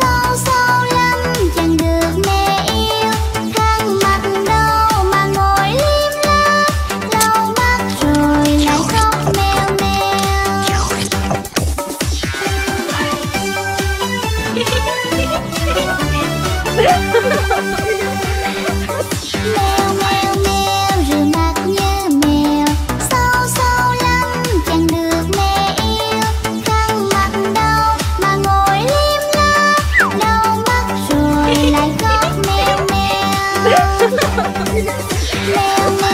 sao sao lắm chẳng được mẹ yêu khăn mặt đâu mà ngồi liếm láp lau mắt rồi lại khóc meo meo Hello,